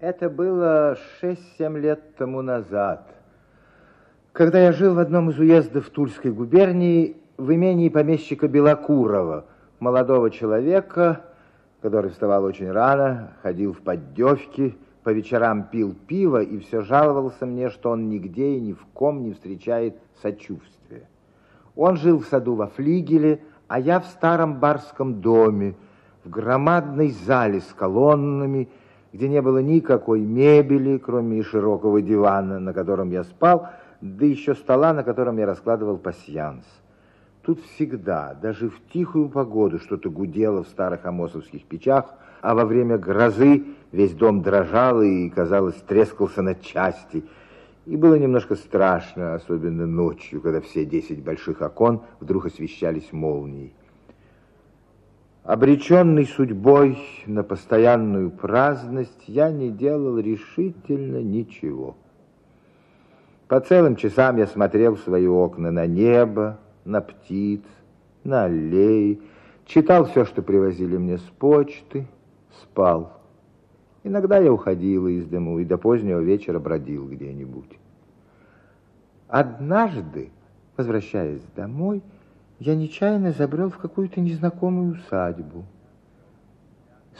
Это было 6-7 лет тому назад, когда я жил в одном из уездов Тульской губернии в имении помещика Белокурова, молодого человека, который вставал очень рано, ходил в поддевки, по вечерам пил пиво и все жаловался мне, что он нигде и ни в ком не встречает сочувствия. Он жил в саду во флигеле, а я в старом барском доме, в громадной зале с колоннами, где не было никакой мебели, кроме широкого дивана, на котором я спал, да еще стола, на котором я раскладывал пасьянс. Тут всегда, даже в тихую погоду, что-то гудело в старых амосовских печах, а во время грозы весь дом дрожал и, казалось, трескался на части. И было немножко страшно, особенно ночью, когда все десять больших окон вдруг освещались молнией. Обреченный судьбой на постоянную праздность, я не делал решительно ничего. По целым часам я смотрел в свои окна на небо, на птиц, на аллеи, читал все, что привозили мне с почты, спал. Иногда я уходил из дому и до позднего вечера бродил где-нибудь. Однажды, возвращаясь домой, я нечаянно забрел в какую-то незнакомую усадьбу.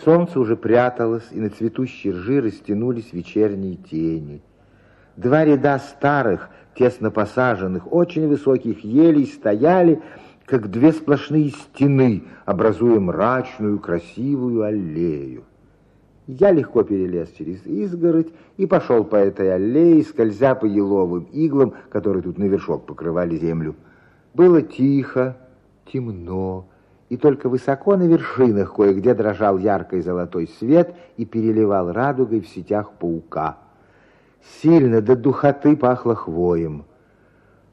Солнце уже пряталось, и на цветущей ржи растянулись вечерние тени. Два ряда старых, тесно посаженных, очень высоких елей стояли, как две сплошные стены, образуя мрачную, красивую аллею. Я легко перелез через изгородь и пошел по этой аллее, скользя по еловым иглам, которые тут на вершок покрывали землю. Было тихо, темно, и только высоко на вершинах кое-где дрожал яркий золотой свет и переливал радугой в сетях паука. Сильно до духоты пахло хвоем.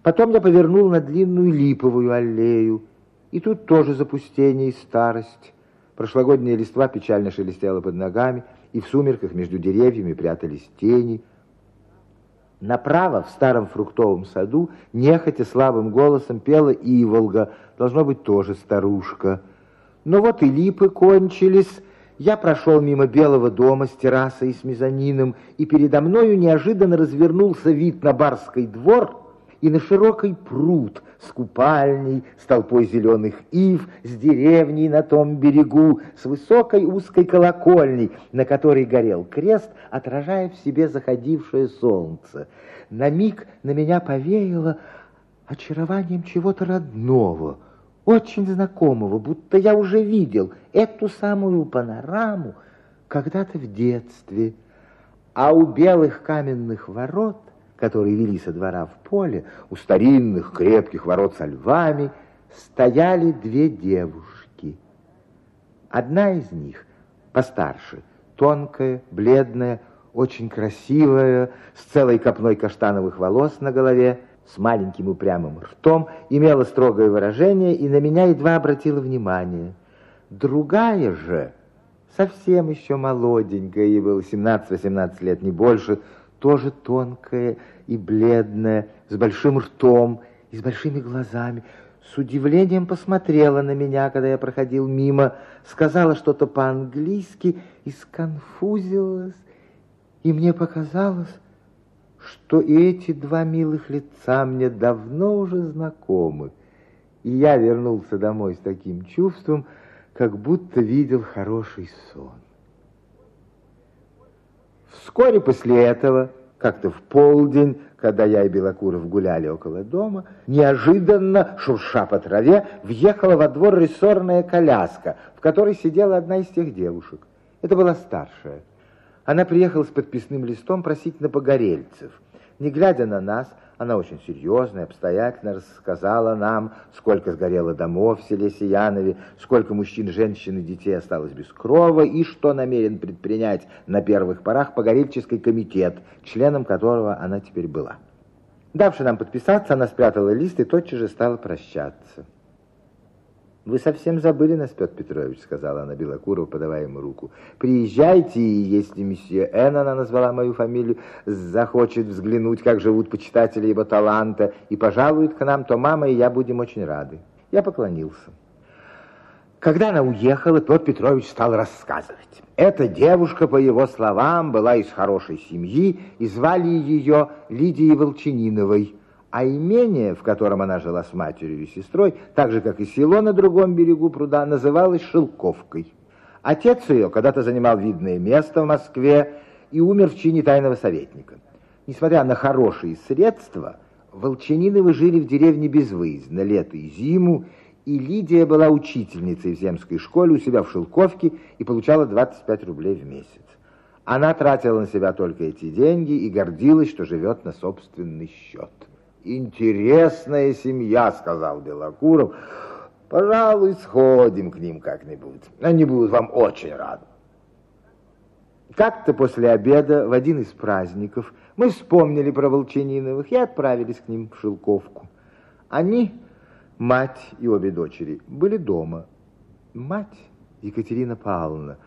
Потом я повернул на длинную липовую аллею, и тут тоже запустение и старость. Прошлогодняя листва печально шелестела под ногами, и в сумерках между деревьями прятались тени — Направо, в старом фруктовом саду, нехотя слабым голосом пела Иволга, должно быть, тоже старушка. Но вот и липы кончились. Я прошел мимо белого дома с террасой и с мезонином, и передо мною неожиданно развернулся вид на барский двор — и на широкий пруд с купальней, с толпой зеленых ив, с деревней на том берегу, с высокой узкой колокольней, на которой горел крест, отражая в себе заходившее солнце. На миг на меня повеяло очарованием чего-то родного, очень знакомого, будто я уже видел эту самую панораму когда-то в детстве. А у белых каменных ворот которые вели со двора в поле, у старинных крепких ворот со львами, стояли две девушки. Одна из них, постарше, тонкая, бледная, очень красивая, с целой копной каштановых волос на голове, с маленьким упрямым ртом, имела строгое выражение и на меня едва обратила внимание. Другая же, совсем еще молоденькая, ей было 17-18 лет, не больше, тоже тонкая и бледная, с большим ртом и с большими глазами, с удивлением посмотрела на меня, когда я проходил мимо, сказала что-то по-английски и сконфузилась, и мне показалось, что и эти два милых лица мне давно уже знакомы. И я вернулся домой с таким чувством, как будто видел хороший сон. Вскоре после этого, как-то в полдень, когда я и Белокуров гуляли около дома, неожиданно, шурша по траве, въехала во двор рессорная коляска, в которой сидела одна из тех девушек. Это была старшая. Она приехала с подписным листом просить на погорельцев. Не глядя на нас, она очень серьезно и обстоятельно рассказала нам, сколько сгорело домов в селе Сиянове, сколько мужчин, женщин и детей осталось без крова, и что намерен предпринять на первых порах Погорельческий комитет, членом которого она теперь была. Давши нам подписаться, она спрятала лист и тотчас же стала прощаться. «Вы совсем забыли нас, Петр Петрович», — сказала она Белокурову, подавая ему руку. «Приезжайте, и если месье Н, она назвала мою фамилию, захочет взглянуть, как живут почитатели его таланта, и пожалует к нам, то мама и я будем очень рады». Я поклонился. Когда она уехала, Петр Петрович стал рассказывать. Эта девушка, по его словам, была из хорошей семьи, и звали ее Лидией Волчаниновой. А имение, в котором она жила с матерью и сестрой, так же, как и село на другом берегу пруда, называлось Шелковкой. Отец ее когда-то занимал видное место в Москве и умер в чине тайного советника. Несмотря на хорошие средства, Волчаниновы жили в деревне безвыездно, лето и зиму, и Лидия была учительницей в земской школе у себя в Шелковке и получала 25 рублей в месяц. Она тратила на себя только эти деньги и гордилась, что живет на собственный счет. «Интересная семья», — сказал Белокуров. «Пожалуй, сходим к ним как-нибудь. Они будут вам очень рады». Как-то после обеда в один из праздников мы вспомнили про Волчаниновых и отправились к ним в Шелковку. Они Мать и обе дочери были дома. Мать, Екатерина Павловна,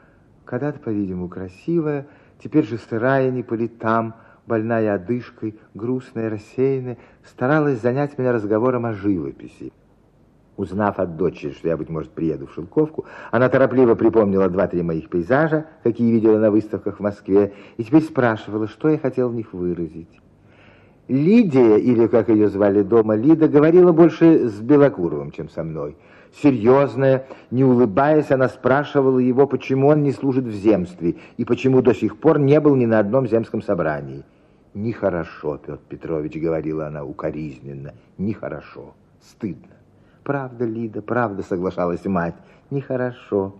когда-то, по-видимому, красивая, теперь же сырая не по летам, больная одышкой, грустная, рассеянная, старалась занять меня разговором о живописи. Узнав от дочери, что я, быть может, приеду в Шелковку, она торопливо припомнила два-три моих пейзажа, какие видела на выставках в Москве, и теперь спрашивала, что я хотел в них выразить. Лидия, или как ее звали дома, Лида, говорила больше с Белокуровым, чем со мной. Серьезная, не улыбаясь, она спрашивала его, почему он не служит в земстве и почему до сих пор не был ни на одном земском собрании. «Нехорошо, Петр Петрович», — говорила она укоризненно, — «нехорошо, стыдно». «Правда, Лида, правда», — соглашалась мать, — «нехорошо».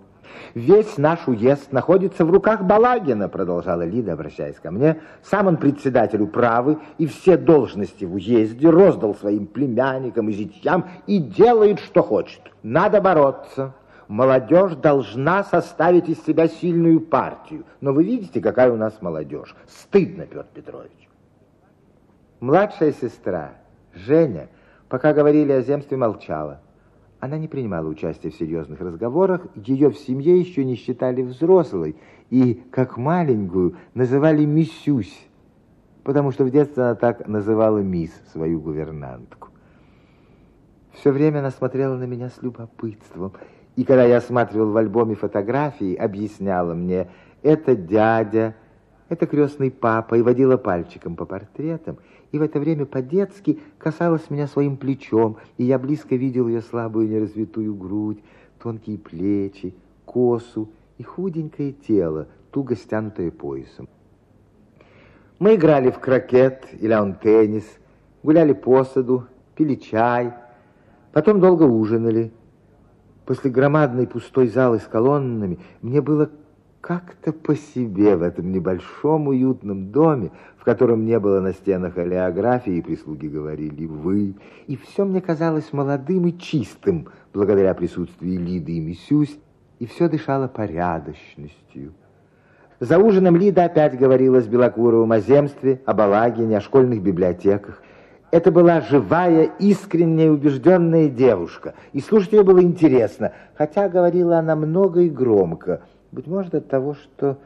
Весь наш уезд находится в руках Балагина, продолжала Лида, обращаясь ко мне. Сам он председателю правы и все должности в уезде роздал своим племянникам и зятьям и делает, что хочет. Надо бороться. Молодежь должна составить из себя сильную партию. Но вы видите, какая у нас молодежь. Стыдно, Петр Петрович. Младшая сестра, Женя, пока говорили о земстве, молчала. Она не принимала участия в серьезных разговорах, ее в семье еще не считали взрослой, и, как маленькую, называли «миссюсь», потому что в детстве она так называла мисс, свою гувернантку. Все время она смотрела на меня с любопытством, и когда я осматривал в альбоме фотографии, объясняла мне, это дядя, это крестный папа, и водила пальчиком по портретам, и в это время по-детски касалась меня своим плечом, и я близко видел ее слабую неразвитую грудь, тонкие плечи, косу и худенькое тело, туго стянутое поясом. Мы играли в крокет или аун-теннис, гуляли по саду, пили чай, потом долго ужинали. После громадной пустой залы с колоннами мне было как-то по себе в этом небольшом уютном доме, котором не было на стенах олеографии, прислуги говорили «вы», и все мне казалось молодым и чистым, благодаря присутствию Лиды и Мисюсь, и все дышало порядочностью. За ужином Лида опять говорила с Белокуровым о земстве, о Балагине, о школьных библиотеках. Это была живая, искренняя, убежденная девушка, и слушать ее было интересно, хотя говорила она много и громко – быть может, от того, что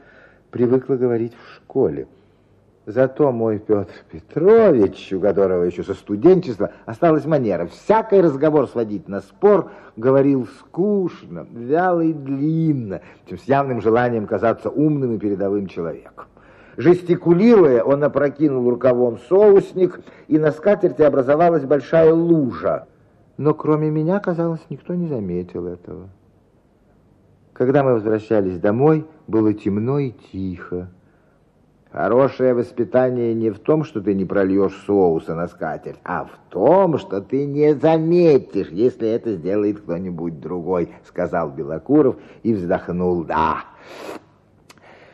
привыкла говорить в школе. Зато мой Петр Петрович, у которого еще со студенчества осталась манера, всякий разговор сводить на спор, говорил скучно, вяло и длинно, чем с явным желанием казаться умным и передовым человеком. Жестикулируя, он опрокинул рукавом соусник, и на скатерти образовалась большая лужа. Но кроме меня, казалось, никто не заметил этого. Когда мы возвращались домой, было темно и тихо. Хорошее воспитание не в том, что ты не прольешь соуса на скатерть, а в том, что ты не заметишь, если это сделает кто-нибудь другой, сказал Белокуров и вздохнул. Да,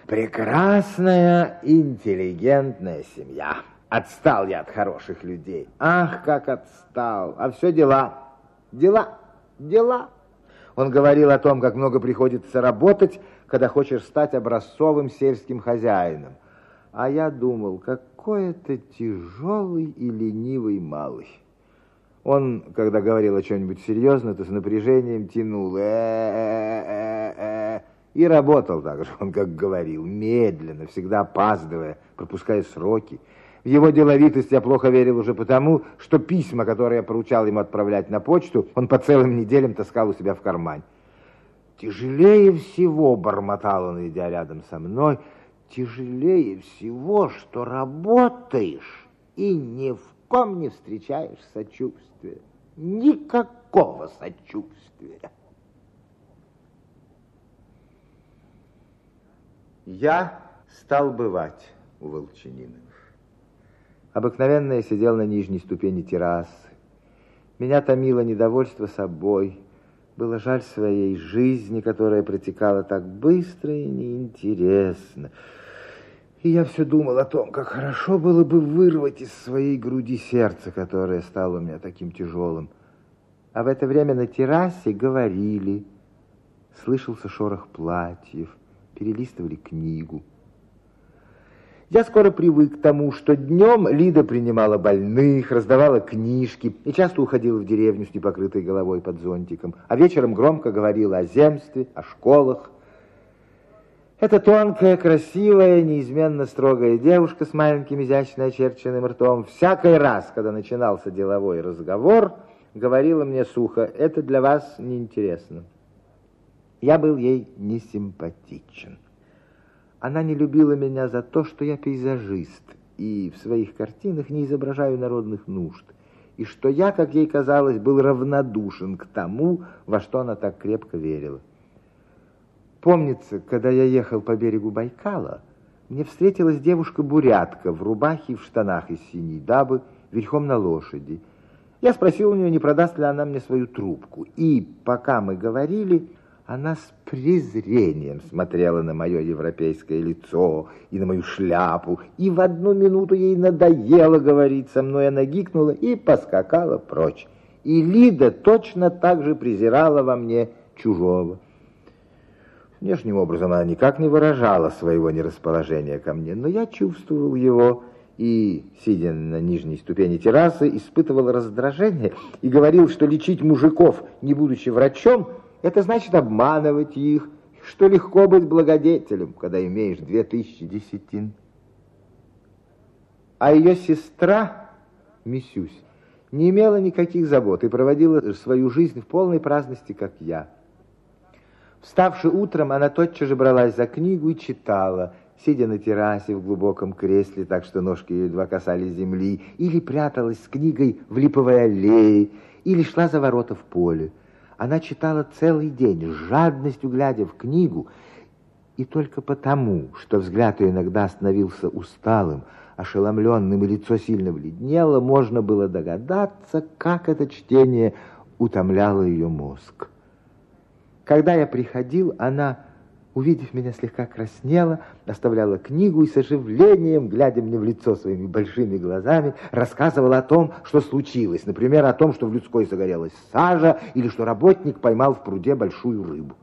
прекрасная, интеллигентная семья. Отстал я от хороших людей. Ах, как отстал. А все дела, дела, дела. Он говорил о том, как много приходится работать, когда хочешь стать образцовым сельским хозяином. А я думал, какой это тяжелый и ленивый малый. Он, когда говорил о чем-нибудь серьезном, то с напряжением тянул -э -э -э, и работал так же, он как говорил, медленно, всегда опаздывая, пропуская сроки. В его деловитость я плохо верил уже потому, что письма, которые я поручал ему отправлять на почту, он по целым неделям таскал у себя в кармане. Тяжелее всего, бормотал он, идя рядом со мной, тяжелее всего, что работаешь и ни в ком не встречаешь сочувствия. Никакого сочувствия. Я стал бывать у Волчаниновых. Обыкновенно я сидел на нижней ступени террасы. Меня томило недовольство собой. Было жаль своей жизни, которая протекала так быстро и неинтересно. И я все думал о том, как хорошо было бы вырвать из своей груди сердце, которое стало у меня таким тяжелым. А в это время на террасе говорили, слышался шорох платьев, перелистывали книгу. Я скоро привык к тому, что днем Лида принимала больных, раздавала книжки и часто уходила в деревню с непокрытой головой под зонтиком, а вечером громко говорила о земстве, о школах. Эта тонкая, красивая, неизменно строгая девушка с маленьким изящно очерченным ртом всякий раз, когда начинался деловой разговор, говорила мне сухо, это для вас неинтересно. Я был ей несимпатичен. Она не любила меня за то, что я пейзажист и в своих картинах не изображаю народных нужд, и что я, как ей казалось, был равнодушен к тому, во что она так крепко верила. Помнится, когда я ехал по берегу Байкала, мне встретилась девушка-бурятка в рубахе и в штанах из синей дабы, верхом на лошади. Я спросил у нее, не продаст ли она мне свою трубку. И пока мы говорили, она с презрением смотрела на мое европейское лицо и на мою шляпу, и в одну минуту ей надоело говорить со мной, она гикнула и поскакала прочь. И Лида точно так же презирала во мне чужого. Внешним образом она никак не выражала своего нерасположения ко мне, но я чувствовал его и, сидя на нижней ступени террасы, испытывал раздражение и говорил, что лечить мужиков, не будучи врачом, это значит обманывать их, что легко быть благодетелем, когда имеешь две тысячи десятин. А ее сестра, Мисюсь, не имела никаких забот и проводила свою жизнь в полной праздности, как я. Вставши утром, она тотчас же бралась за книгу и читала, сидя на террасе в глубоком кресле, так что ножки ее едва касались земли, или пряталась с книгой в липовой аллее, или шла за ворота в поле. Она читала целый день, с жадностью глядя в книгу, и только потому, что взгляд ее иногда становился усталым, ошеломленным, и лицо сильно бледнело, можно было догадаться, как это чтение утомляло ее мозг. Когда я приходил, она, увидев меня, слегка краснела, оставляла книгу и с оживлением, глядя мне в лицо своими большими глазами, рассказывала о том, что случилось. Например, о том, что в людской загорелась сажа или что работник поймал в пруде большую рыбу.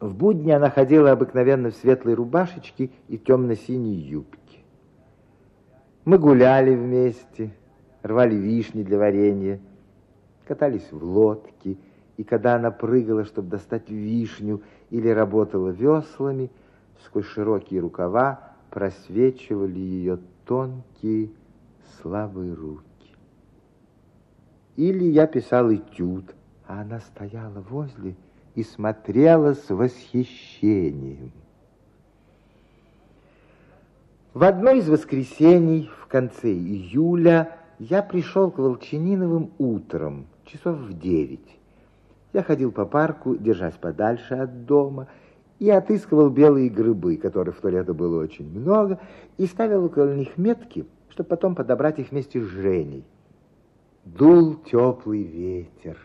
В будни она ходила обыкновенно в светлой рубашечке и темно-синей юбке. Мы гуляли вместе, рвали вишни для варенья, катались в лодке, и когда она прыгала, чтобы достать вишню, или работала веслами, сквозь широкие рукава просвечивали ее тонкие слабые руки. Или я писал этюд, а она стояла возле и смотрела с восхищением. В одно из воскресений в конце июля я пришел к Волчаниновым утром, часов в девять. Я ходил по парку, держась подальше от дома, и отыскивал белые грибы, которых в то лето было очень много, и ставил около них метки, чтобы потом подобрать их вместе с Женей. Дул теплый ветер.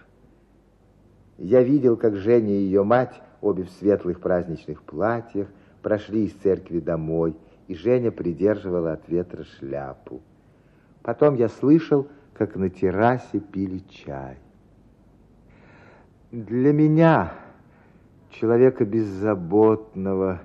Я видел, как Женя и ее мать, обе в светлых праздничных платьях, прошли из церкви домой, и Женя придерживала от ветра шляпу. Потом я слышал, как на террасе пили чай. Для меня, человека беззаботного,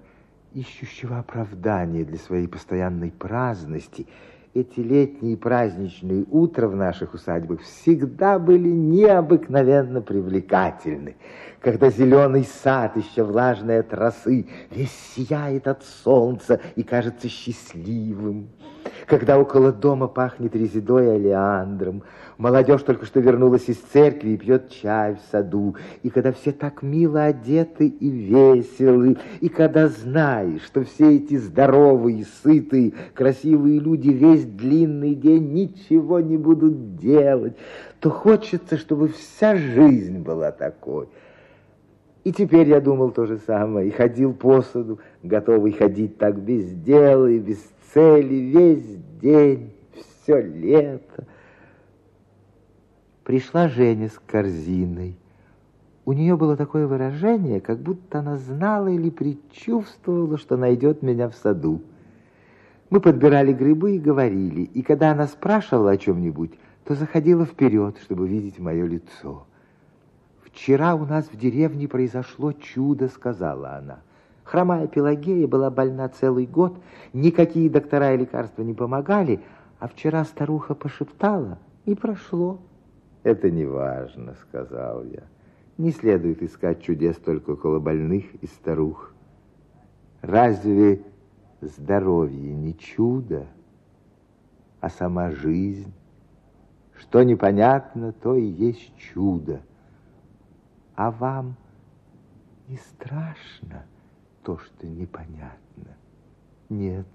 ищущего оправдания для своей постоянной праздности, эти летние праздничные утра в наших усадьбах всегда были необыкновенно привлекательны, когда зеленый сад, еще влажный от росы, весь сияет от солнца и кажется счастливым, когда около дома пахнет резидой и олеандром, молодежь только что вернулась из церкви и пьет чай в саду, и когда все так мило одеты и веселы, и когда знаешь, что все эти здоровые, сытые, красивые люди весь длинный день ничего не будут делать, то хочется, чтобы вся жизнь была такой. И теперь я думал то же самое, и ходил по саду, готовый ходить так без дела и без цели весь день, все лето. Пришла Женя с корзиной. У нее было такое выражение, как будто она знала или предчувствовала, что найдет меня в саду. Мы подбирали грибы и говорили, и когда она спрашивала о чем-нибудь, то заходила вперед, чтобы видеть мое лицо. «Вчера у нас в деревне произошло чудо», — сказала она. Хромая Пелагея была больна целый год, никакие доктора и лекарства не помогали, а вчера старуха пошептала, и прошло. «Это не важно», — сказал я. «Не следует искать чудес только около больных и старух. Разве здоровье не чудо, а сама жизнь? Что непонятно, то и есть чудо. А вам не страшно?» То, что непонятно. Нет.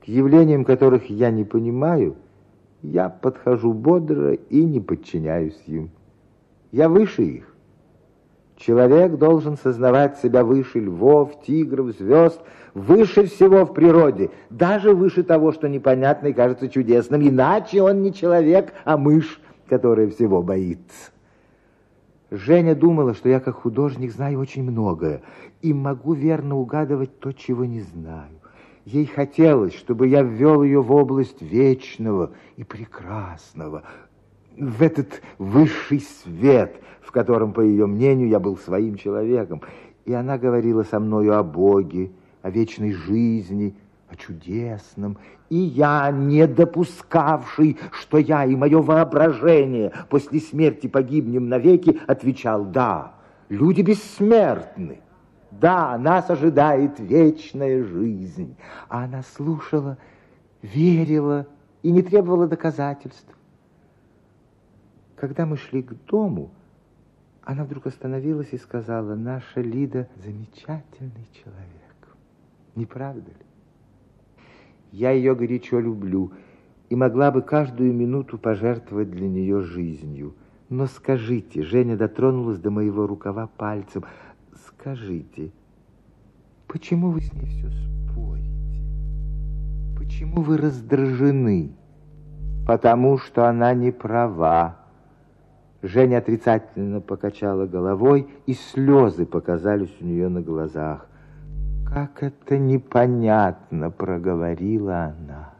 К явлениям, которых я не понимаю, я подхожу бодро и не подчиняюсь им. Я выше их. Человек должен сознавать себя выше львов, тигров, звезд, выше всего в природе, даже выше того, что непонятно и кажется чудесным. Иначе он не человек, а мышь, которая всего боится. Женя думала, что я как художник знаю очень многое и могу верно угадывать то, чего не знаю. Ей хотелось, чтобы я ввел ее в область вечного и прекрасного, в этот высший свет, в котором, по ее мнению, я был своим человеком. И она говорила со мною о Боге, о вечной жизни, о чудесном, и я, не допускавший, что я и мое воображение после смерти погибнем навеки, отвечал «да, люди бессмертны». Да, нас ожидает вечная жизнь. А она слушала, верила и не требовала доказательств. Когда мы шли к дому, она вдруг остановилась и сказала, наша Лида замечательный человек. Не правда ли? Я ее горячо люблю и могла бы каждую минуту пожертвовать для нее жизнью. Но скажите, Женя дотронулась до моего рукава пальцем, скажите, почему вы с ней все спорите? Почему вы раздражены? Потому что она не права. Женя отрицательно покачала головой, и слезы показались у нее на глазах. Как это непонятно, проговорила она.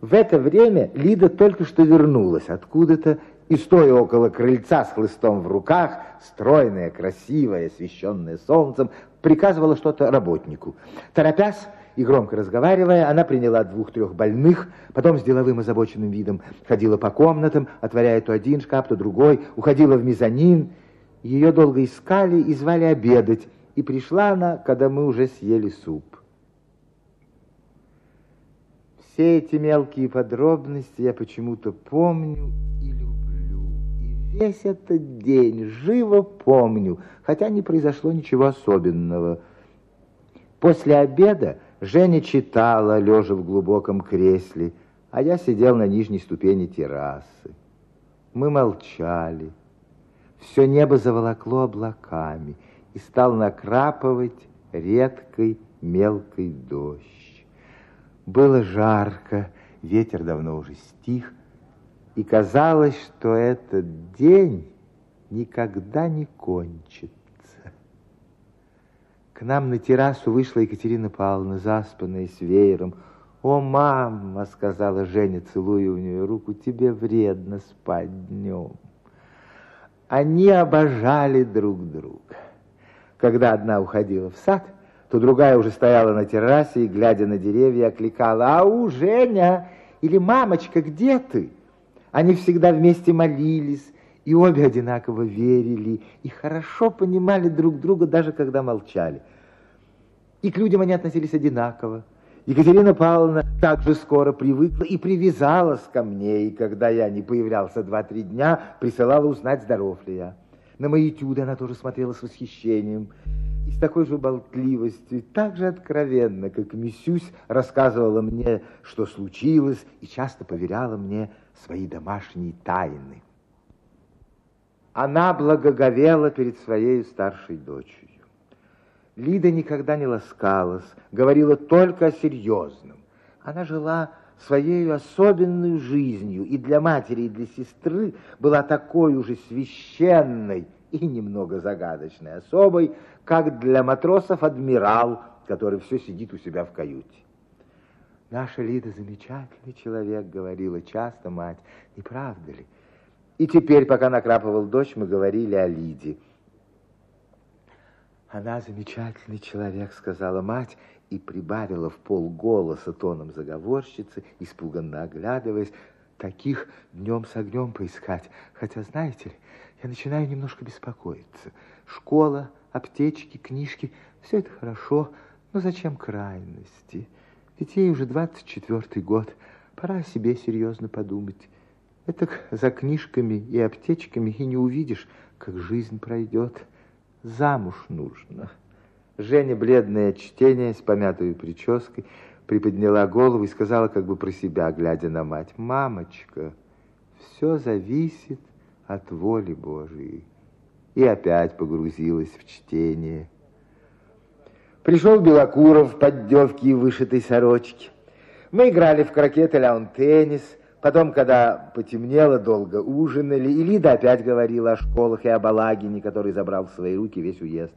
В это время Лида только что вернулась откуда-то и, стоя около крыльца с хлыстом в руках, стройная, красивая, освещенная солнцем, приказывала что-то работнику. Торопясь и громко разговаривая, она приняла двух-трех больных, потом с деловым озабоченным видом ходила по комнатам, отворяя то один шкаф, то другой, уходила в мезонин. Ее долго искали и звали обедать, и пришла она, когда мы уже съели суп. Все эти мелкие подробности я почему-то помню и люблю. И весь этот день живо помню, хотя не произошло ничего особенного. После обеда Женя читала, лежа в глубоком кресле, а я сидел на нижней ступени террасы. Мы молчали. Все небо заволокло облаками — и стал накрапывать редкой мелкой дождь. Было жарко, ветер давно уже стих, и казалось, что этот день никогда не кончится. К нам на террасу вышла Екатерина Павловна, заспанная с веером. «О, мама!» — сказала Женя, целуя у нее руку, «тебе вредно спать днем». Они обожали друг друга. Когда одна уходила в сад, то другая уже стояла на террасе и, глядя на деревья, окликала «Ау, Женя!» или «Мамочка, где ты?» Они всегда вместе молились, и обе одинаково верили, и хорошо понимали друг друга, даже когда молчали. И к людям они относились одинаково, Екатерина Павловна также скоро привыкла и привязалась ко мне, и когда я не появлялся два-три дня, присылала узнать, здоров ли я. На мои этюды она тоже смотрела с восхищением. И с такой же болтливостью, так же откровенно, как Мисюсь рассказывала мне, что случилось, и часто поверяла мне свои домашние тайны. Она благоговела перед своей старшей дочерью. Лида никогда не ласкалась, говорила только о серьезном. Она жила своей особенной жизнью и для матери, и для сестры была такой уже священной и немного загадочной особой, как для матросов адмирал, который все сидит у себя в каюте. Наша Лида замечательный человек, говорила часто мать, не правда ли? И теперь, пока накрапывал дождь, мы говорили о Лиде. Она замечательный человек, сказала мать, и прибавила в полголоса тоном заговорщицы, испуганно оглядываясь, таких днем с огнем поискать. Хотя, знаете ли, я начинаю немножко беспокоиться. Школа, аптечки, книжки, все это хорошо, но зачем крайности? Ведь ей уже 24 год, пора о себе серьезно подумать. Это за книжками и аптечками и не увидишь, как жизнь пройдет. Замуж нужно. Женя, бледное от чтения, с помятой прической, приподняла голову и сказала как бы про себя, глядя на мать, «Мамочка, все зависит от воли Божией». И опять погрузилась в чтение. Пришел Белокуров в поддевке и вышитой сорочке. Мы играли в крокет или теннис Потом, когда потемнело, долго ужинали, и Лида опять говорила о школах и о Балагине, который забрал в свои руки весь уезд.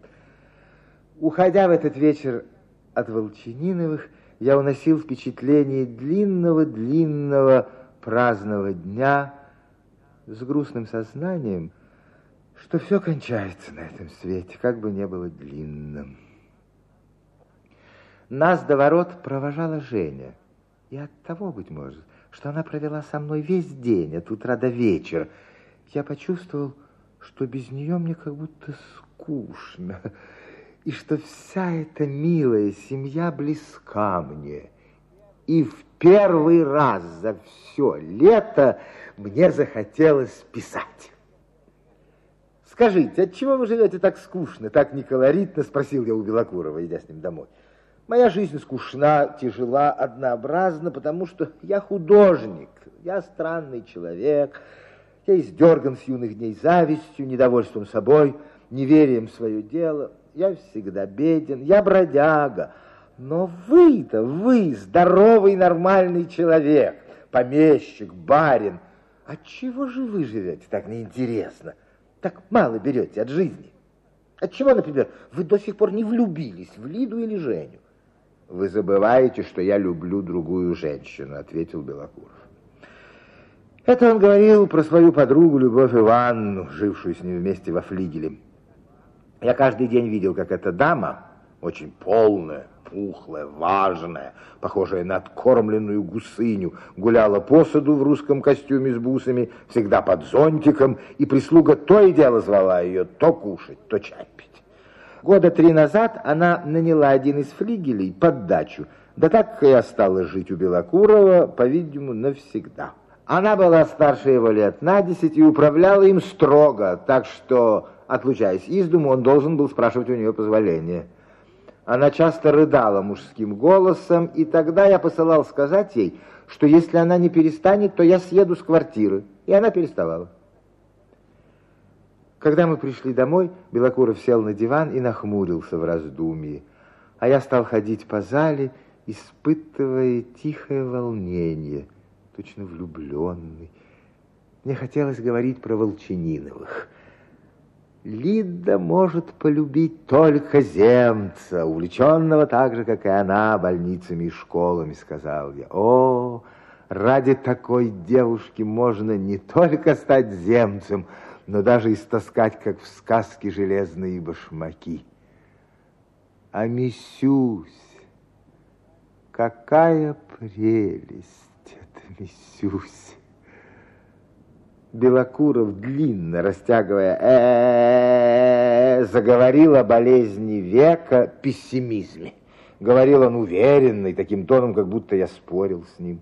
Уходя в этот вечер от Волчининовых, я уносил впечатление длинного-длинного праздного дня с грустным сознанием, что все кончается на этом свете, как бы не было длинным. Нас до ворот провожала Женя, и от того, быть может, что она провела со мной весь день, от утра до вечера. Я почувствовал, что без нее мне как будто скучно, и что вся эта милая семья близка мне. И в первый раз за все лето мне захотелось писать. Скажите, от чего вы живете так скучно, так неколоритно, спросил я у Белокурова, идя с ним домой. Моя жизнь скучна, тяжела, однообразна, потому что я художник, я странный человек, я издерган с юных дней завистью, недовольством собой, неверием в свое дело. Я всегда беден, я бродяга. Но вы-то, вы, здоровый, нормальный человек, помещик, барин. Отчего же вы живете так неинтересно? Так мало берете от жизни? Отчего, например, вы до сих пор не влюбились в Лиду или Женю? Вы забываете, что я люблю другую женщину, ответил Белокуров. Это он говорил про свою подругу Любовь Ивановну, жившую с ним вместе во флигеле. Я каждый день видел, как эта дама, очень полная, пухлая, важная, похожая на откормленную гусыню, гуляла по саду в русском костюме с бусами, всегда под зонтиком, и прислуга то и дело звала ее то кушать, то чай пить. Года три назад она наняла один из флигелей под дачу, да так и осталась жить у Белокурова, по-видимому, навсегда. Она была старше его лет на десять и управляла им строго, так что, отлучаясь из дому, он должен был спрашивать у нее позволения. Она часто рыдала мужским голосом, и тогда я посылал сказать ей, что если она не перестанет, то я съеду с квартиры. И она переставала. Когда мы пришли домой, Белокуров сел на диван и нахмурился в раздумье, а я стал ходить по зале, испытывая тихое волнение, точно влюбленный. Мне хотелось говорить про Волчининовых. Лида может полюбить только земца, увлеченного так же, как и она, больницами и школами, сказал я. О, ради такой девушки можно не только стать земцем, но даже истаскать, как в сказке, железные башмаки. А Мисюсь, какая прелесть это Мисюсь! Белокуров, длинно растягивая э заговорил о болезни века, пессимизме. Говорил он уверенный, таким тоном, как будто я спорил с ним.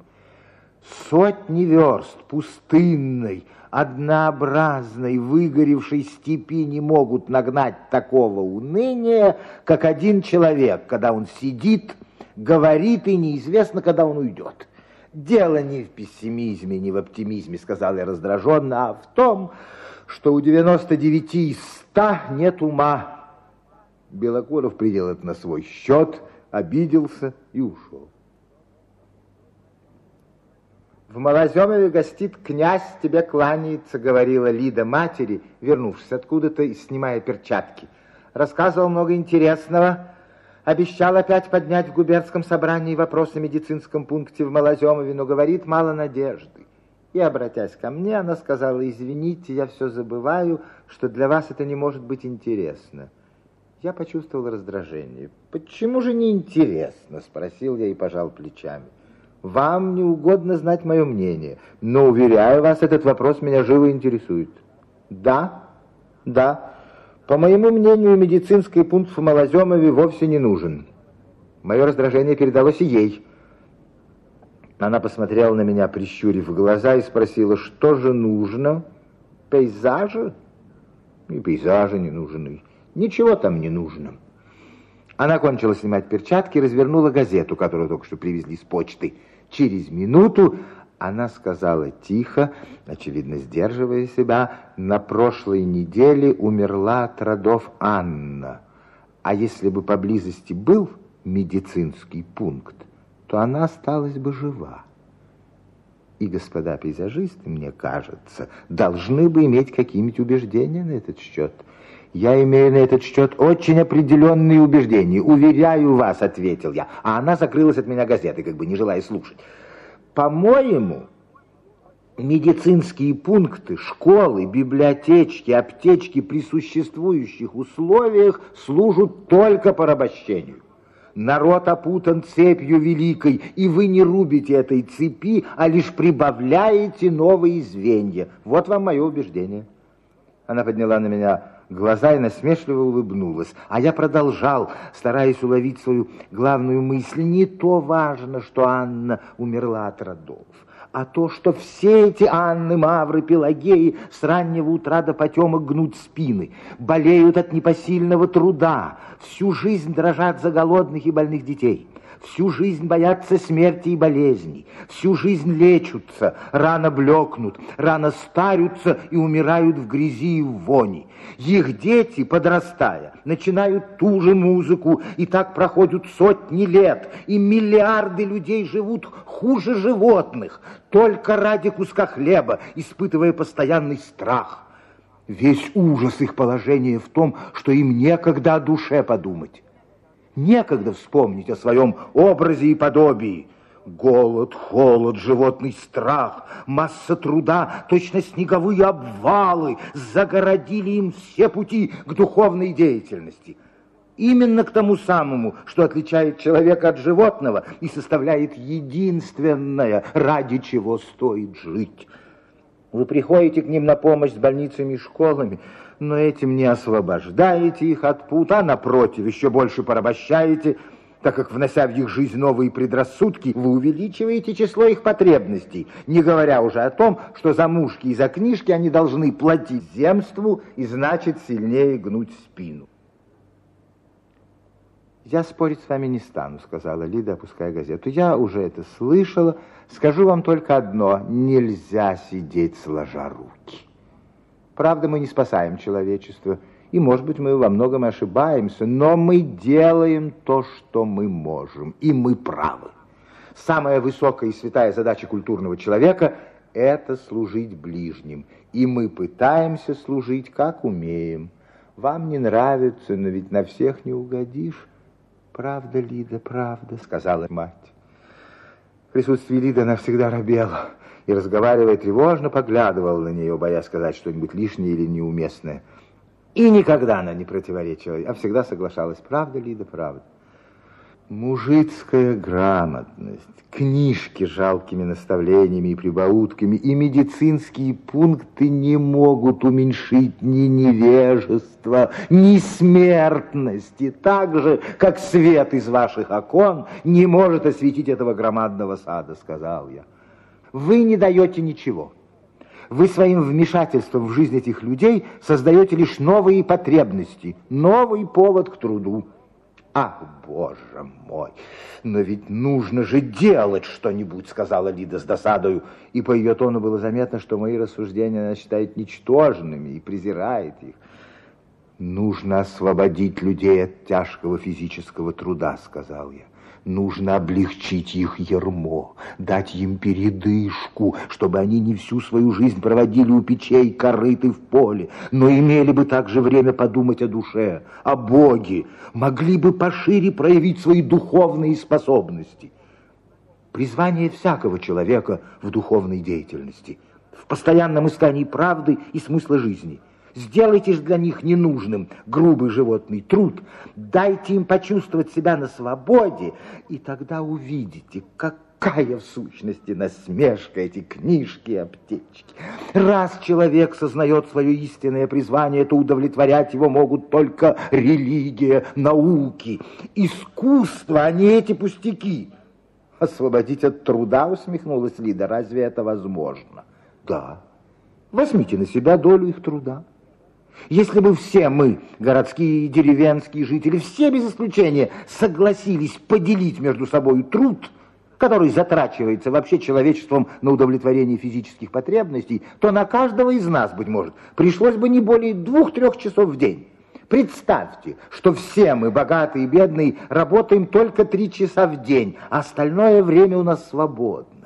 Сотни верст пустынной, однообразной, выгоревшей степи не могут нагнать такого уныния, как один человек, когда он сидит, говорит, и неизвестно, когда он уйдет. Дело не в пессимизме, не в оптимизме, сказал я раздраженно, а в том, что у 99 из 100 нет ума. Белокуров принял это на свой счет, обиделся и ушел. В Малоземове гостит князь, тебе кланяется, говорила Лида матери, вернувшись откуда-то и снимая перчатки. Рассказывал много интересного, обещал опять поднять в губернском собрании вопрос о медицинском пункте в Малоземове, но говорит мало надежды. И, обратясь ко мне, она сказала, извините, я все забываю, что для вас это не может быть интересно. Я почувствовал раздражение. Почему же не интересно? Спросил я и пожал плечами. Вам не угодно знать мое мнение, но, уверяю вас, этот вопрос меня живо интересует. Да, да, по моему мнению, медицинский пункт в Малоземове вовсе не нужен. Мое раздражение передалось и ей. Она посмотрела на меня, прищурив глаза, и спросила, что же нужно? Пейзажи? И пейзажи не нужны. Ничего там не нужно. Она кончила снимать перчатки и развернула газету, которую только что привезли с почты. Через минуту она сказала тихо, очевидно сдерживая себя, на прошлой неделе умерла от родов Анна. А если бы поблизости был медицинский пункт, то она осталась бы жива. И господа пейзажисты, мне кажется, должны бы иметь какие-нибудь убеждения на этот счет. Я имею на этот счет очень определенные убеждения. Уверяю вас, ответил я. А она закрылась от меня газетой, как бы не желая слушать. По-моему, медицинские пункты, школы, библиотечки, аптечки при существующих условиях служат только порабощению. Народ опутан цепью великой, и вы не рубите этой цепи, а лишь прибавляете новые звенья. Вот вам мое убеждение. Она подняла на меня глаза и насмешливо улыбнулась. А я продолжал, стараясь уловить свою главную мысль. Не то важно, что Анна умерла от родов а то, что все эти Анны, Мавры, Пелагеи с раннего утра до потемок гнут спины, болеют от непосильного труда, всю жизнь дрожат за голодных и больных детей, всю жизнь боятся смерти и болезней, всю жизнь лечутся, рано блекнут, рано старятся и умирают в грязи и в вони. Их дети, подрастая, начинают ту же музыку, и так проходят сотни лет, и миллиарды людей живут хуже животных, только ради куска хлеба, испытывая постоянный страх. Весь ужас их положения в том, что им некогда о душе подумать. Некогда вспомнить о своем образе и подобии. Голод, холод, животный страх, масса труда, точно снеговые обвалы загородили им все пути к духовной деятельности. Именно к тому самому, что отличает человека от животного и составляет единственное, ради чего стоит жить. Вы приходите к ним на помощь с больницами и школами, но этим не освобождаете их от пут, а напротив, еще больше порабощаете – так как, внося в их жизнь новые предрассудки, вы увеличиваете число их потребностей, не говоря уже о том, что за мушки и за книжки они должны платить земству и, значит, сильнее гнуть спину. «Я спорить с вами не стану», — сказала Лида, опуская газету. «Я уже это слышала. Скажу вам только одно. Нельзя сидеть сложа руки. Правда, мы не спасаем человечество». И, может быть, мы во многом ошибаемся, но мы делаем то, что мы можем, и мы правы. Самая высокая и святая задача культурного человека – это служить ближним. И мы пытаемся служить, как умеем. Вам не нравится, но ведь на всех не угодишь. Правда, Лида, правда, сказала мать. В присутствии Лиды она всегда робела и, разговаривая тревожно, поглядывала на нее, боясь сказать что-нибудь лишнее или неуместное. И никогда она не противоречила, а всегда соглашалась. Правда, Лида, правда. Мужицкая грамотность, книжки с жалкими наставлениями и прибаутками и медицинские пункты не могут уменьшить ни невежества, ни смертности, так же, как свет из ваших окон не может осветить этого громадного сада, сказал я. Вы не даете ничего. Вы своим вмешательством в жизнь этих людей создаете лишь новые потребности, новый повод к труду. Ах, боже мой, но ведь нужно же делать что-нибудь, сказала Лида с досадою, и по ее тону было заметно, что мои рассуждения она считает ничтожными и презирает их. Нужно освободить людей от тяжкого физического труда, сказал я. Нужно облегчить их ермо, дать им передышку, чтобы они не всю свою жизнь проводили у печей, корыты в поле, но имели бы также время подумать о душе, о Боге, могли бы пошире проявить свои духовные способности. Призвание всякого человека в духовной деятельности, в постоянном искании правды и смысла жизни – Сделайте для них ненужным грубый животный труд, дайте им почувствовать себя на свободе, и тогда увидите, какая в сущности насмешка эти книжки и аптечки. Раз человек сознает свое истинное призвание, то удовлетворять его могут только религия, науки, искусство, а не эти пустяки. Освободить от труда, усмехнулась Лида, разве это возможно? Да, возьмите на себя долю их труда. Если бы все мы, городские и деревенские жители, все без исключения согласились поделить между собой труд, который затрачивается вообще человечеством на удовлетворение физических потребностей, то на каждого из нас, быть может, пришлось бы не более двух-трех часов в день. Представьте, что все мы, богатые и бедные, работаем только три часа в день, а остальное время у нас свободно.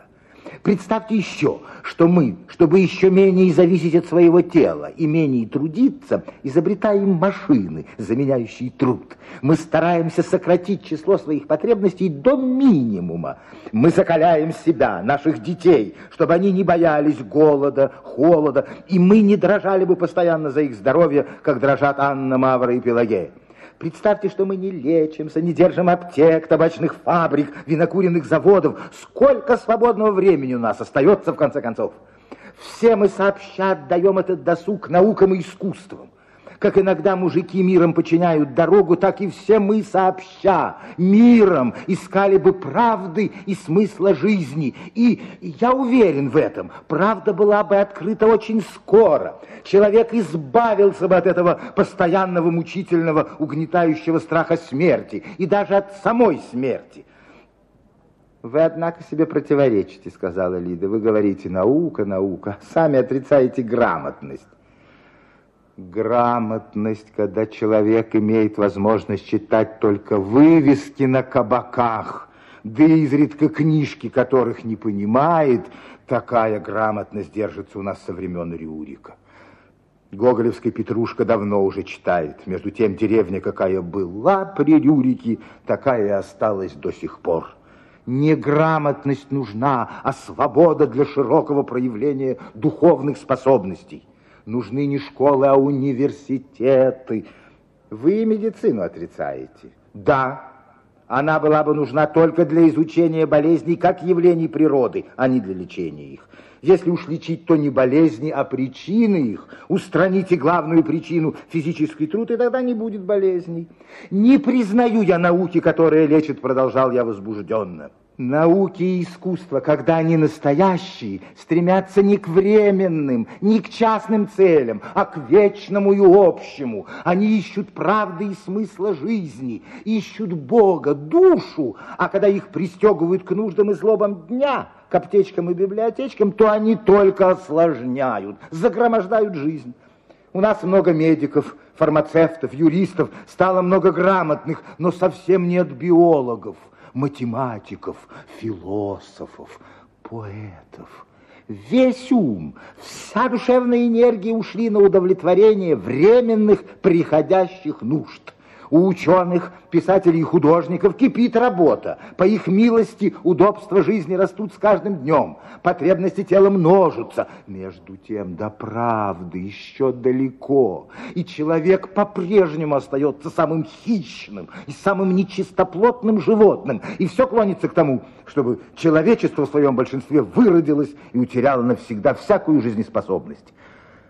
Представьте еще, что мы, чтобы еще менее зависеть от своего тела и менее трудиться, изобретаем машины, заменяющие труд. Мы стараемся сократить число своих потребностей до минимума. Мы закаляем себя, наших детей, чтобы они не боялись голода, холода, и мы не дрожали бы постоянно за их здоровье, как дрожат Анна, Мавра и Пелагея. Представьте, что мы не лечимся, не держим аптек, табачных фабрик, винокуренных заводов. Сколько свободного времени у нас остается, в конце концов? Все мы сообща отдаем этот досуг наукам и искусствам. Как иногда мужики миром подчиняют дорогу, так и все мы сообща миром искали бы правды и смысла жизни. И я уверен в этом, правда была бы открыта очень скоро. Человек избавился бы от этого постоянного мучительного, угнетающего страха смерти и даже от самой смерти. Вы, однако, себе противоречите, сказала Лида. Вы говорите наука, наука, сами отрицаете грамотность. Грамотность, когда человек имеет возможность читать только вывески на кабаках, да изредка книжки, которых не понимает, такая грамотность держится у нас со времен Рюрика. Гоголевская Петрушка давно уже читает. Между тем, деревня, какая была при Рюрике, такая и осталась до сих пор. Не грамотность нужна, а свобода для широкого проявления духовных способностей. Нужны не школы, а университеты. Вы медицину отрицаете? Да, она была бы нужна только для изучения болезней как явлений природы, а не для лечения их. Если уж лечить, то не болезни, а причины их. Устраните главную причину – физический труд, и тогда не будет болезней. Не признаю я науки, которая лечит, продолжал я возбужденно. Науки и искусство, когда они настоящие, стремятся не к временным, не к частным целям, а к вечному и общему. Они ищут правды и смысла жизни, ищут Бога, душу, а когда их пристегивают к нуждам и злобам дня, к аптечкам и библиотечкам, то они только осложняют, загромождают жизнь. У нас много медиков, фармацевтов, юристов, стало много грамотных, но совсем нет биологов – математиков, философов, поэтов. Весь ум, вся душевная энергия ушли на удовлетворение временных приходящих нужд. У ученых, писателей и художников кипит работа. По их милости удобства жизни растут с каждым днем. Потребности тела множатся. Между тем до правды еще далеко. И человек по-прежнему остается самым хищным и самым нечистоплотным животным. И все клонится к тому, чтобы человечество в своем большинстве выродилось и утеряло навсегда всякую жизнеспособность.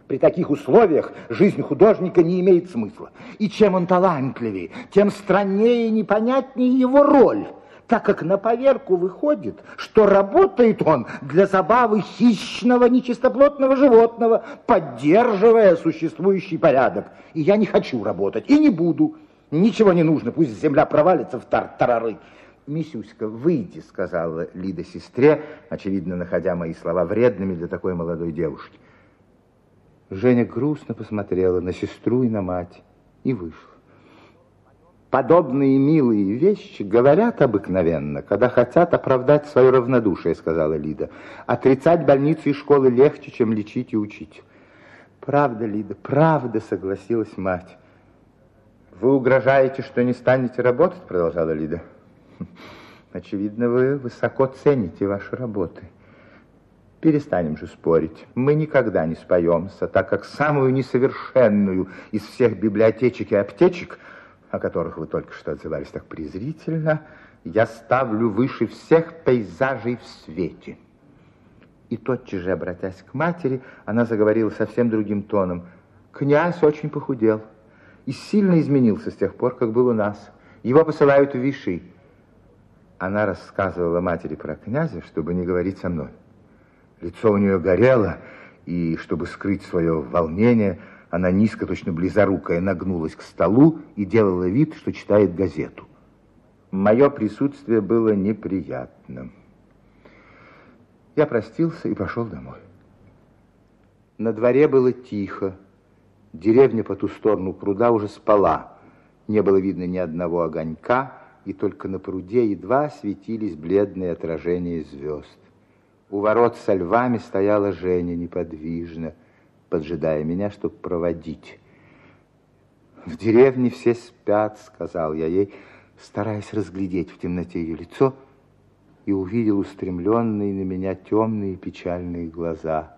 При таких условиях жизнь художника не имеет смысла. И чем он талантливее, тем страннее и непонятнее его роль, так как на поверку выходит, что работает он для забавы хищного нечистоплотного животного, поддерживая существующий порядок. И я не хочу работать, и не буду. Ничего не нужно, пусть земля провалится в тартарары. «Мисюська, выйди», — сказала Лида сестре, очевидно, находя мои слова вредными для такой молодой девушки. Женя грустно посмотрела на сестру и на мать и вышла. Подобные милые вещи говорят обыкновенно, когда хотят оправдать свое равнодушие, сказала Лида. Отрицать больницы и школы легче, чем лечить и учить. Правда, Лида, правда, согласилась мать. Вы угрожаете, что не станете работать, продолжала Лида. Очевидно, вы высоко цените ваши работы. Перестанем же спорить. Мы никогда не споемся, так как самую несовершенную из всех библиотечек и аптечек, о которых вы только что отзывались так презрительно, я ставлю выше всех пейзажей в свете. И тотчас же, обратясь к матери, она заговорила совсем другим тоном. Князь очень похудел и сильно изменился с тех пор, как был у нас. Его посылают в Виши. Она рассказывала матери про князя, чтобы не говорить со мной. Лицо у нее горело, и, чтобы скрыть свое волнение, она низко, точно близорукая, нагнулась к столу и делала вид, что читает газету. Мое присутствие было неприятным. Я простился и пошел домой. На дворе было тихо. Деревня по ту сторону пруда уже спала. Не было видно ни одного огонька, и только на пруде едва светились бледные отражения звезд. У ворот со львами стояла Женя неподвижно, поджидая меня, чтобы проводить. В деревне все спят, сказал я ей, стараясь разглядеть в темноте ее лицо, и увидел устремленные на меня темные печальные глаза.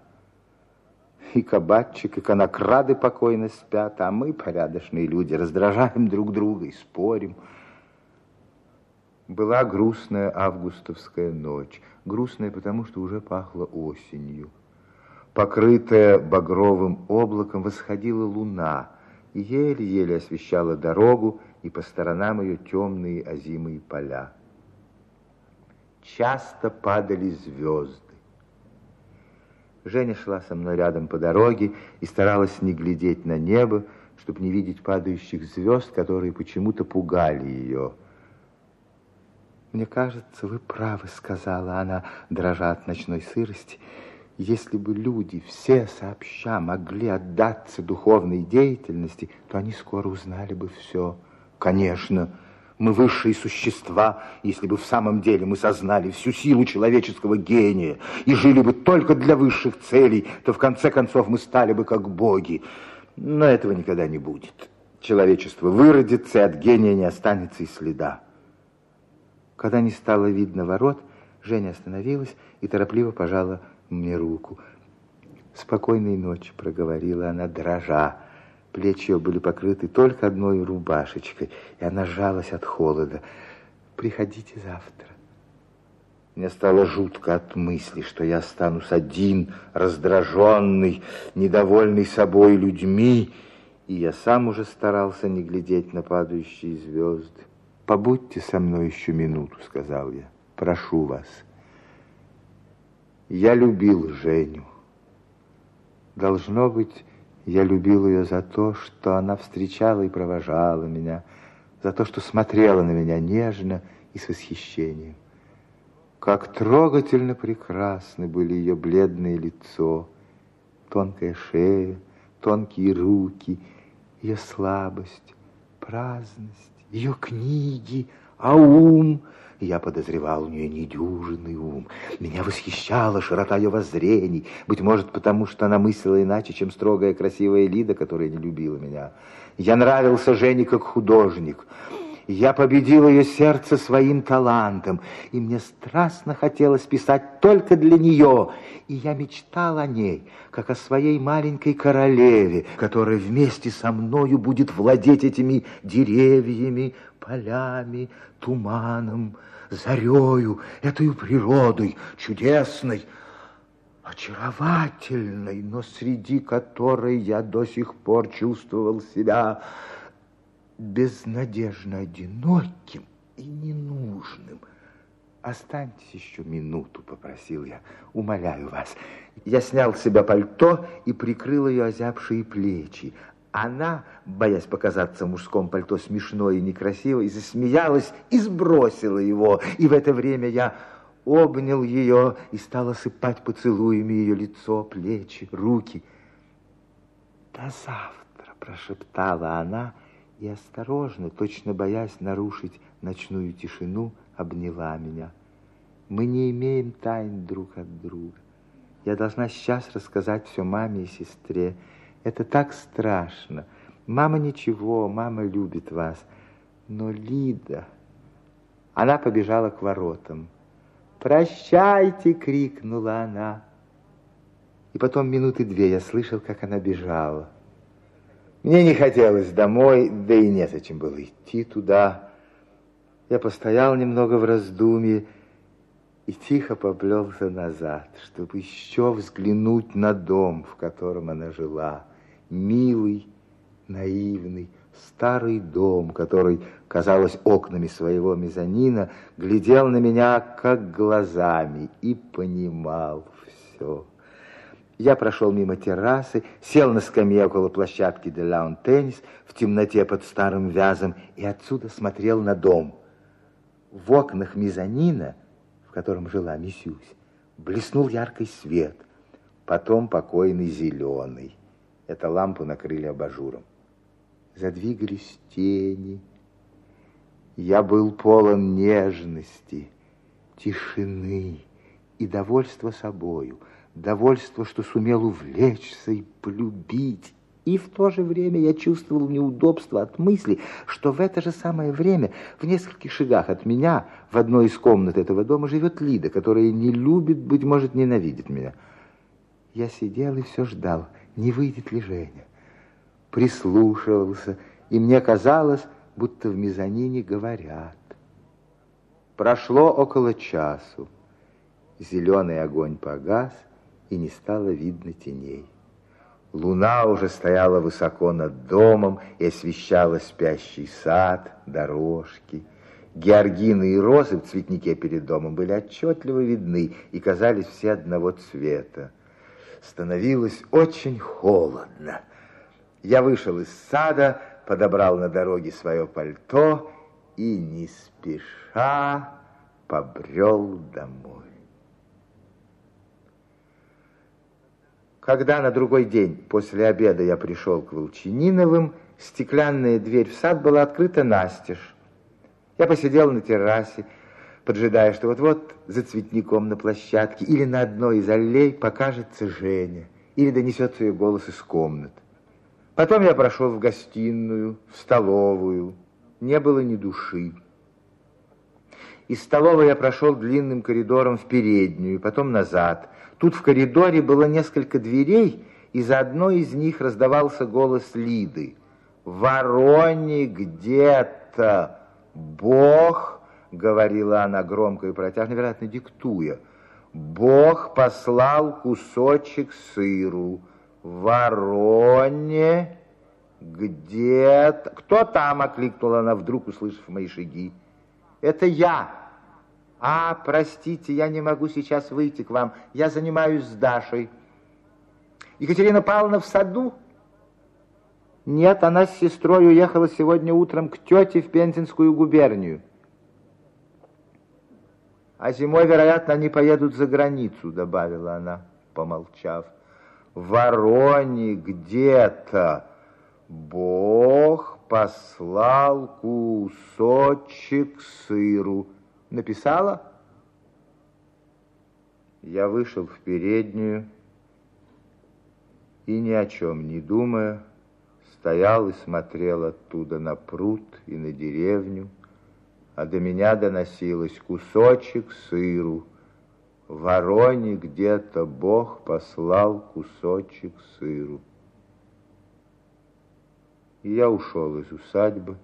И кабачик, и конокрады покойно спят, а мы, порядочные люди, раздражаем друг друга и спорим. Была грустная августовская ночь. Грустная, потому что уже пахло осенью. Покрытая багровым облаком восходила луна еле-еле освещала дорогу и по сторонам ее темные озимые поля. Часто падали звезды. Женя шла со мной рядом по дороге и старалась не глядеть на небо, чтобы не видеть падающих звезд, которые почему-то пугали ее. «Мне кажется, вы правы», — сказала она, дрожа от ночной сырости. «Если бы люди все сообща могли отдаться духовной деятельности, то они скоро узнали бы все. Конечно, мы высшие существа, если бы в самом деле мы сознали всю силу человеческого гения и жили бы только для высших целей, то в конце концов мы стали бы как боги. Но этого никогда не будет. Человечество выродится, и от гения не останется и следа. Когда не стало видно ворот, Женя остановилась и торопливо пожала мне руку. «Спокойной ночи», — проговорила она, дрожа. Плечи ее были покрыты только одной рубашечкой, и она жалась от холода. «Приходите завтра». Мне стало жутко от мысли, что я останусь один, раздраженный, недовольный собой людьми, и я сам уже старался не глядеть на падающие звезды. «Побудьте со мной еще минуту», — сказал я. «Прошу вас». Я любил Женю. Должно быть, я любил ее за то, что она встречала и провожала меня, за то, что смотрела на меня нежно и с восхищением. Как трогательно прекрасны были ее бледное лицо, тонкая шея, тонкие руки, ее слабость, праздность ее книги, А ум... Я подозревал у нее недюжинный ум. Меня восхищала широта ее воззрений. Быть может, потому что она мыслила иначе, чем строгая красивая Лида, которая не любила меня. Я нравился Жене как художник. Я победил ее сердце своим талантом, и мне страстно хотелось писать только для нее. И я мечтал о ней, как о своей маленькой королеве, которая вместе со мною будет владеть этими деревьями, полями, туманом, зарею, этой природой чудесной, очаровательной, но среди которой я до сих пор чувствовал себя безнадежно одиноким и ненужным. Останьтесь еще минуту, попросил я, умоляю вас. Я снял с себя пальто и прикрыл ее озябшие плечи. Она, боясь показаться в мужском пальто смешной и некрасивой, засмеялась и сбросила его. И в это время я обнял ее и стал осыпать поцелуями ее лицо, плечи, руки. «До завтра!» – прошептала она – и осторожно, точно боясь нарушить ночную тишину, обняла меня. Мы не имеем тайн друг от друга. Я должна сейчас рассказать все маме и сестре. Это так страшно. Мама ничего, мама любит вас. Но Лида... Она побежала к воротам. «Прощайте!» — крикнула она. И потом минуты две я слышал, как она бежала. Мне не хотелось домой, да и незачем было идти туда. Я постоял немного в раздумье и тихо поплелся назад, чтобы еще взглянуть на дом, в котором она жила. Милый, наивный, старый дом, который, казалось, окнами своего мезонина, глядел на меня как глазами и понимал все. Я прошел мимо террасы, сел на скамье около площадки для лаун-теннис в темноте под старым вязом и отсюда смотрел на дом. В окнах мезонина, в котором жила Мисюсь, блеснул яркий свет, потом покойный зеленый. Эту лампу накрыли абажуром. Задвигались тени. Я был полон нежности, тишины и довольства собою – довольство, что сумел увлечься и полюбить. И в то же время я чувствовал неудобство от мысли, что в это же самое время, в нескольких шагах от меня, в одной из комнат этого дома живет Лида, которая не любит, быть может, ненавидит меня. Я сидел и все ждал, не выйдет ли Женя. Прислушивался, и мне казалось, будто в мезонине говорят. Прошло около часу. Зеленый огонь погас, и не стало видно теней. Луна уже стояла высоко над домом и освещала спящий сад, дорожки. Георгины и розы в цветнике перед домом были отчетливо видны и казались все одного цвета. Становилось очень холодно. Я вышел из сада, подобрал на дороге свое пальто и не спеша побрел домой. Когда на другой день после обеда я пришел к Волчининовым, стеклянная дверь в сад была открыта настежь. Я посидел на террасе, поджидая, что вот-вот за цветником на площадке или на одной из аллей покажется Женя, или донесется ее голос из комнат. Потом я прошел в гостиную, в столовую. Не было ни души. Из столовой я прошел длинным коридором в переднюю, потом назад. Тут в коридоре было несколько дверей, и за одной из них раздавался голос Лиды. «Вороне где-то Бог!» — говорила она громко и протяжно, вероятно, диктуя. «Бог послал кусочек сыру. Вороне где-то...» «Кто там?» — окликнула она вдруг, услышав мои шаги. «Это я!» «А, простите, я не могу сейчас выйти к вам. Я занимаюсь с Дашей». «Екатерина Павловна в саду?» «Нет, она с сестрой уехала сегодня утром к тете в Пензенскую губернию». «А зимой, вероятно, они поедут за границу», — добавила она, помолчав. «Вороне где-то Бог послал кусочек сыру. Написала? Я вышел в переднюю и ни о чем не думая, стоял и смотрел оттуда на пруд и на деревню, а до меня доносилось кусочек сыру. Вороне где-то Бог послал кусочек сыру. И я ушел из усадьбы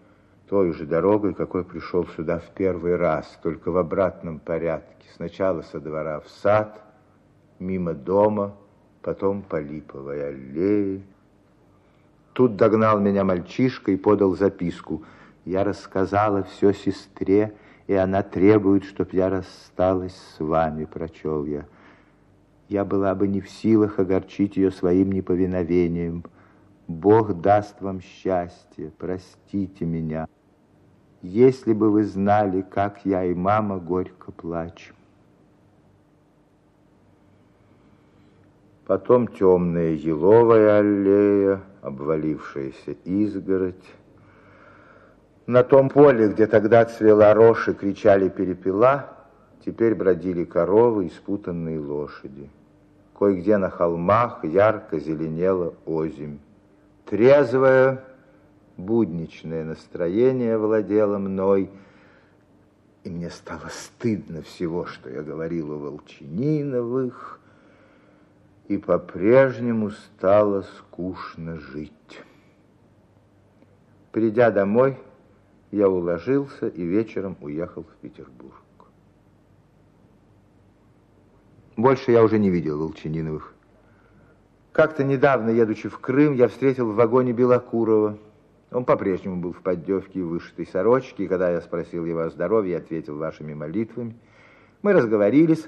той же дорогой, какой пришел сюда в первый раз, только в обратном порядке. Сначала со двора в сад, мимо дома, потом по липовой аллее. Тут догнал меня мальчишка и подал записку. Я рассказала все сестре, и она требует, чтоб я рассталась с вами, прочел я. Я была бы не в силах огорчить ее своим неповиновением. Бог даст вам счастье, простите меня. Если бы вы знали, как я и мама горько плачем. Потом темная еловая аллея, обвалившаяся изгородь. На том поле, где тогда цвела рожь и кричали перепела, теперь бродили коровы и спутанные лошади. Кое-где на холмах ярко зеленела озимь. Трезвое, будничное настроение владело мной, и мне стало стыдно всего, что я говорил о Волчининовых, и по-прежнему стало скучно жить. Придя домой, я уложился и вечером уехал в Петербург. Больше я уже не видел Волчининовых. Как-то недавно, едучи в Крым, я встретил в вагоне Белокурова. Он по-прежнему был в поддевке и вышитой сорочке, и когда я спросил его о здоровье, ответил вашими молитвами. Мы разговорились,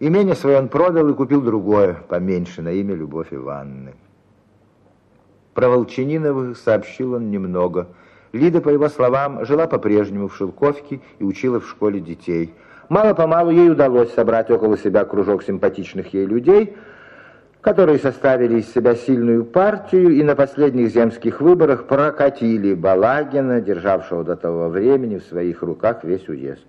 Имение свое он продал и купил другое, поменьше, на имя Любовь Ивановны. Про Волчаниновых сообщил он немного. Лида, по его словам, жила по-прежнему в Шелковке и учила в школе детей. Мало-помалу ей удалось собрать около себя кружок симпатичных ей людей, которые составили из себя сильную партию и на последних земских выборах прокатили Балагина, державшего до того времени в своих руках весь уезд.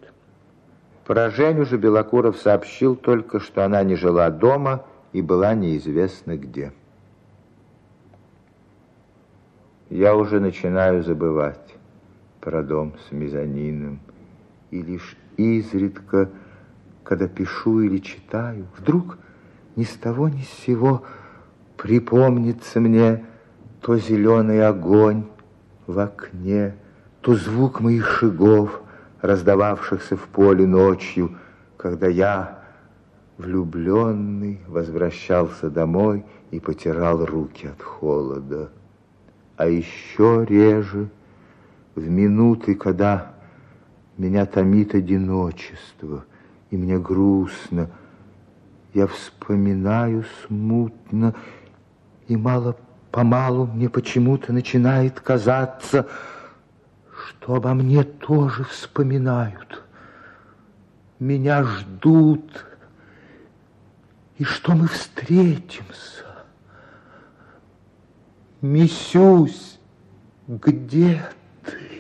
Про Женю же Белокуров сообщил только, что она не жила дома и была неизвестно где. Я уже начинаю забывать про дом с мезонином, и лишь изредка, когда пишу или читаю, вдруг ни с того ни с сего припомнится мне то зеленый огонь в окне, то звук моих шагов — раздававшихся в поле ночью, когда я, влюбленный, возвращался домой и потирал руки от холода. А еще реже в минуты, когда меня томит одиночество, и мне грустно, я вспоминаю смутно, и мало-помалу мне почему-то начинает казаться, что обо мне тоже вспоминают. Меня ждут, и что мы встретимся. Месюсь, где ты?